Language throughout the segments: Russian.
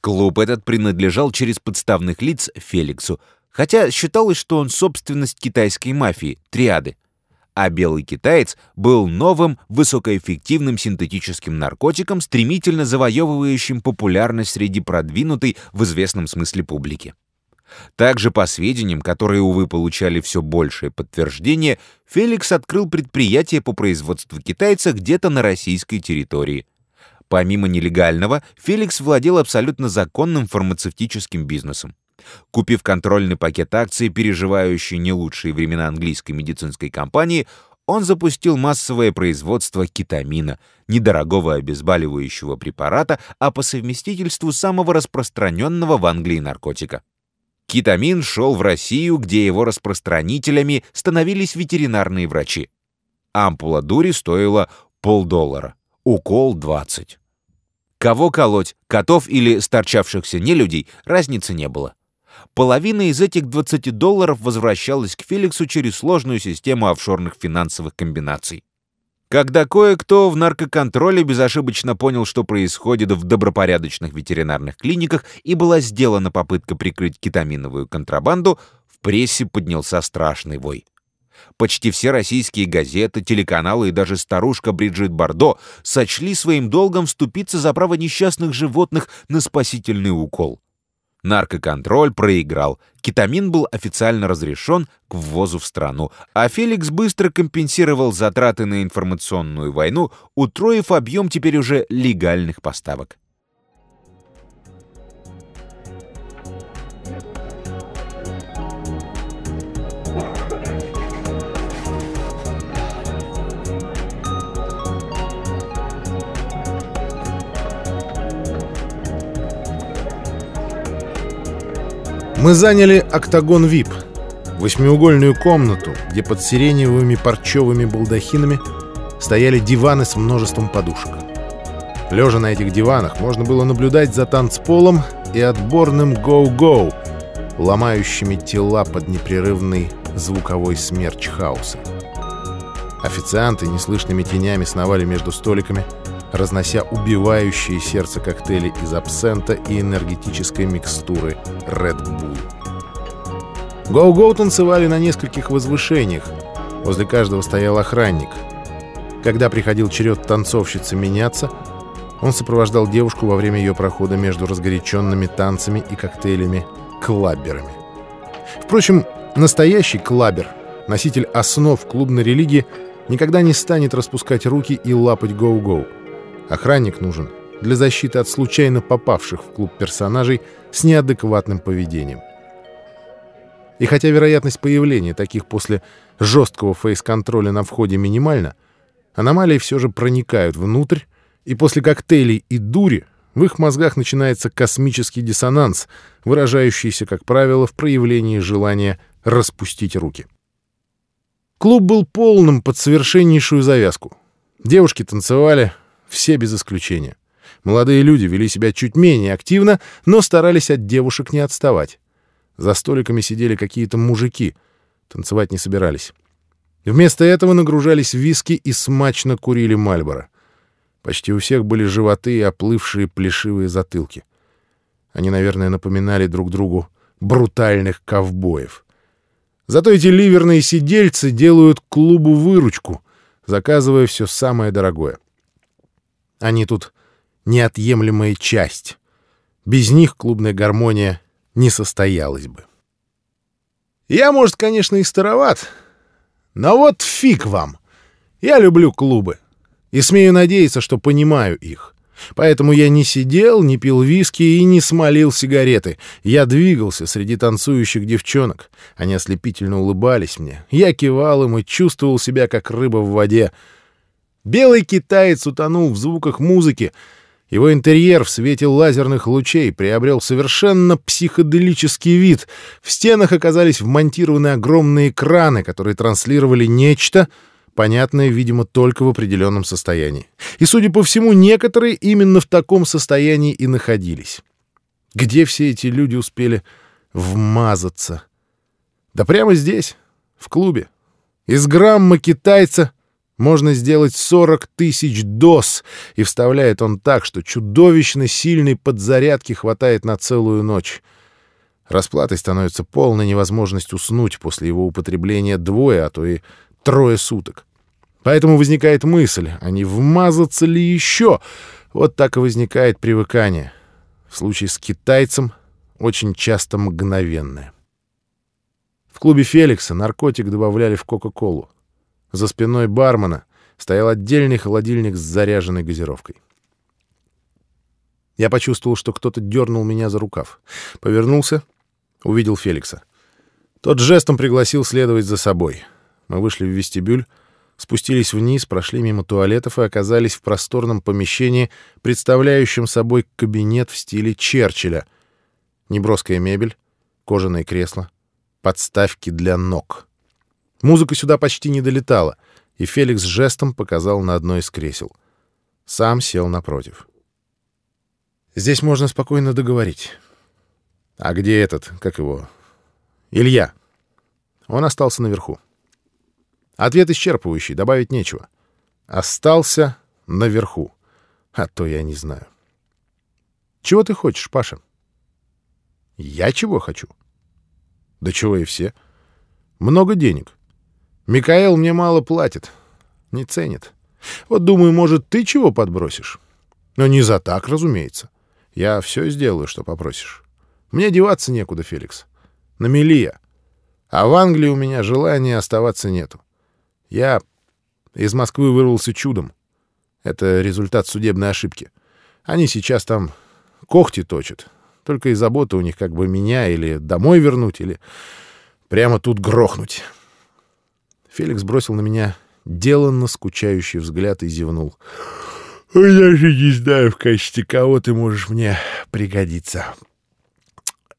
Клуб этот принадлежал через подставных лиц Феликсу, хотя считалось, что он собственность китайской мафии, триады. А белый китаец был новым высокоэффективным синтетическим наркотиком, стремительно завоевывающим популярность среди продвинутой в известном смысле публики. Также, по сведениям, которые, увы, получали все большее подтверждение, Феликс открыл предприятие по производству китайца где-то на российской территории. Помимо нелегального, Феликс владел абсолютно законным фармацевтическим бизнесом. Купив контрольный пакет акций, переживающий не лучшие времена английской медицинской компании, он запустил массовое производство кетамина, недорогого обезболивающего препарата, а по совместительству самого распространенного в Англии наркотика. Кетамин шел в Россию, где его распространителями становились ветеринарные врачи. Ампула дури стоила полдоллара, укол 20. Кого колоть, котов или старчавшихся нелюдей, разницы не было. Половина из этих 20 долларов возвращалась к Феликсу через сложную систему офшорных финансовых комбинаций. Когда кое-кто в наркоконтроле безошибочно понял, что происходит в добропорядочных ветеринарных клиниках, и была сделана попытка прикрыть кетаминовую контрабанду, в прессе поднялся страшный вой. Почти все российские газеты, телеканалы и даже старушка Бриджит Бардо сочли своим долгом вступиться за право несчастных животных на спасительный укол. Наркоконтроль проиграл, кетамин был официально разрешен к ввозу в страну, а Феликс быстро компенсировал затраты на информационную войну, утроив объем теперь уже легальных поставок. Мы заняли октагон ВИП, восьмиугольную комнату, где под сиреневыми парчевыми балдахинами стояли диваны с множеством подушек. Лежа на этих диванах, можно было наблюдать за танцполом и отборным гоу-гоу, ломающими тела под непрерывный звуковой смерч хаоса. Официанты неслышными тенями сновали между столиками, разнося убивающие сердце коктейли из абсента и энергетической микстуры Red Bull. Гоу-гоу танцевали на нескольких возвышениях. Возле каждого стоял охранник. Когда приходил черед танцовщицы меняться, он сопровождал девушку во время ее прохода между разгоряченными танцами и коктейлями клабберами. Впрочем, настоящий клаббер, носитель основ клубной религии, никогда не станет распускать руки и лапать гоу-гоу. Охранник нужен для защиты от случайно попавших в клуб персонажей с неадекватным поведением. И хотя вероятность появления таких после жесткого фейс-контроля на входе минимальна, аномалии все же проникают внутрь, и после коктейлей и дури в их мозгах начинается космический диссонанс, выражающийся, как правило, в проявлении желания распустить руки. Клуб был полным под совершеннейшую завязку. Девушки танцевали, все без исключения. Молодые люди вели себя чуть менее активно, но старались от девушек не отставать. За столиками сидели какие-то мужики. Танцевать не собирались. Вместо этого нагружались виски и смачно курили Мальборо. Почти у всех были животы и оплывшие плешивые затылки. Они, наверное, напоминали друг другу брутальных ковбоев. Зато эти ливерные сидельцы делают клубу выручку, заказывая все самое дорогое — они тут неотъемлемая часть. Без них клубная гармония не состоялась бы. Я, может, конечно, и староват, но вот фиг вам. Я люблю клубы и смею надеяться, что понимаю их. Поэтому я не сидел, не пил виски и не смолил сигареты. Я двигался среди танцующих девчонок. Они ослепительно улыбались мне. Я кивал им и чувствовал себя, как рыба в воде. Белый китаец утонул в звуках музыки. Его интерьер в свете лазерных лучей приобрел совершенно психоделический вид. В стенах оказались вмонтированы огромные экраны, которые транслировали нечто, понятное, видимо, только в определенном состоянии. И, судя по всему, некоторые именно в таком состоянии и находились. Где все эти люди успели вмазаться? Да прямо здесь, в клубе. Из грамма китайца можно сделать 40 тысяч доз, и вставляет он так, что чудовищно сильной подзарядки хватает на целую ночь. Расплатой становится полная невозможность уснуть после его употребления двое, а то и трое суток. Поэтому возникает мысль, а не вмазаться ли еще? Вот так и возникает привыкание. В случае с китайцем очень часто мгновенное. В клубе Феликса наркотик добавляли в Кока-Колу. За спиной бармена стоял отдельный холодильник с заряженной газировкой. Я почувствовал, что кто-то дернул меня за рукав. Повернулся, увидел Феликса. Тот жестом пригласил следовать за собой. Мы вышли в вестибюль, спустились вниз, прошли мимо туалетов и оказались в просторном помещении, представляющем собой кабинет в стиле Черчилля. Неброская мебель, кожаные кресла, подставки для ног. Музыка сюда почти не долетала, и Феликс жестом показал на одно из кресел. Сам сел напротив. «Здесь можно спокойно договорить». «А где этот, как его?» «Илья». Он остался наверху. Ответ исчерпывающий, добавить нечего. Остался наверху. А то я не знаю. Чего ты хочешь, Паша? Я чего хочу? Да чего и все. Много денег. Микаэл мне мало платит. Не ценит. Вот думаю, может, ты чего подбросишь? Но не за так, разумеется. Я все сделаю, что попросишь. Мне деваться некуда, Феликс. На мели я. А в Англии у меня желания оставаться нету. Я из Москвы вырвался чудом. Это результат судебной ошибки. Они сейчас там когти точат. Только и забота у них как бы меня или домой вернуть, или прямо тут грохнуть. Феликс бросил на меня деланно скучающий взгляд и зевнул. «Я же не знаю, в качестве кого ты можешь мне пригодиться.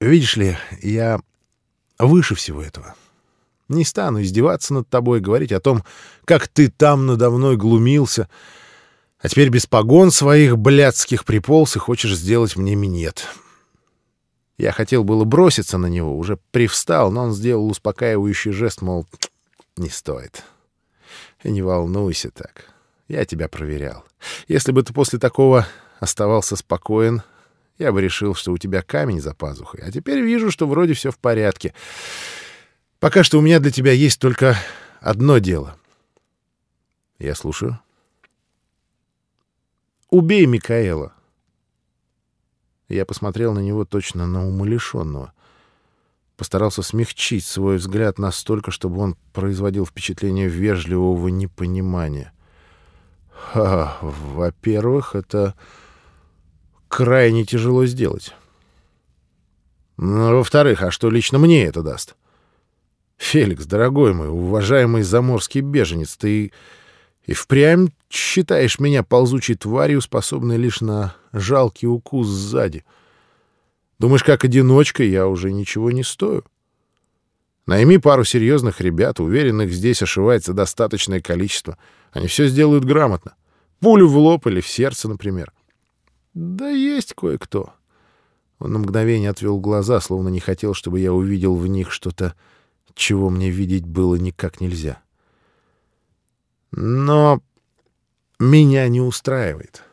Видишь ли, я выше всего этого. Не стану издеваться над тобой, говорить о том, как ты там надо мной глумился, а теперь без погон своих блядских приполз и хочешь сделать мне минет. Я хотел было броситься на него, уже привстал, но он сделал успокаивающий жест, мол, не стоит. Не волнуйся так. Я тебя проверял. Если бы ты после такого оставался спокоен, я бы решил, что у тебя камень за пазухой. А теперь вижу, что вроде все в порядке. Пока что у меня для тебя есть только одно дело. Я слушаю. Убей Микаэла. Я посмотрел на него точно на умалишенного. Постарался смягчить свой взгляд настолько, чтобы он производил впечатление вежливого непонимания. Во-первых, это крайне тяжело сделать. Во-вторых, а что лично мне это даст? Феликс, дорогой мой, уважаемый заморский беженец, ты и впрямь считаешь меня ползучей тварью, способной лишь на жалкий укус сзади. Думаешь, как одиночка я уже ничего не стою? Найми пару серьезных ребят, уверенных, здесь ошивается достаточное количество. Они все сделают грамотно. Пулю в лоб или в сердце, например. Да есть кое-кто. Он на мгновение отвел глаза, словно не хотел, чтобы я увидел в них что-то чего мне видеть было никак нельзя. Но меня не устраивает.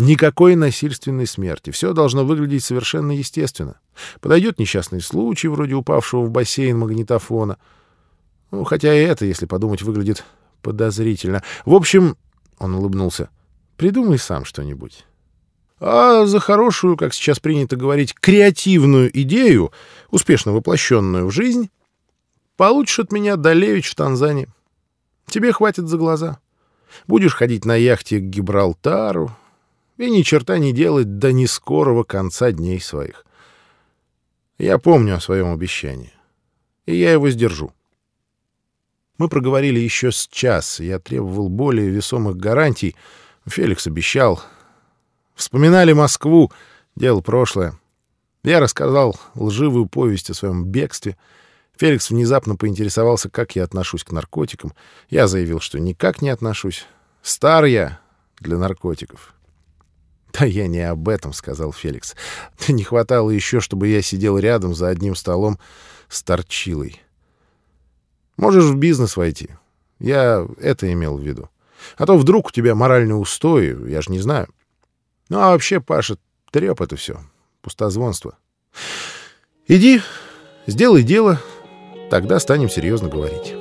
Никакой насильственной смерти. Все должно выглядеть совершенно естественно. Подойдет несчастный случай, вроде упавшего в бассейн магнитофона. Ну, хотя и это, если подумать, выглядит подозрительно. В общем, он улыбнулся, придумай сам что-нибудь. А за хорошую, как сейчас принято говорить, креативную идею, успешно воплощенную в жизнь, получишь от меня Далевич в Танзании. Тебе хватит за глаза. Будешь ходить на яхте к Гибралтару и ни черта не делать до нескорого конца дней своих. Я помню о своем обещании, и я его сдержу. Мы проговорили еще с час, я требовал более весомых гарантий. Феликс обещал, Вспоминали Москву, дело прошлое. Я рассказал лживую повесть о своем бегстве. Феликс внезапно поинтересовался, как я отношусь к наркотикам. Я заявил, что никак не отношусь. Стар я для наркотиков. «Да я не об этом», — сказал Феликс. «Не хватало еще, чтобы я сидел рядом за одним столом с торчилой. Можешь в бизнес войти. Я это имел в виду. А то вдруг у тебя моральный устой, я же не знаю. Ну, а вообще, Паша, треп это все. Пустозвонство. Иди, сделай дело, тогда станем серьезно говорить».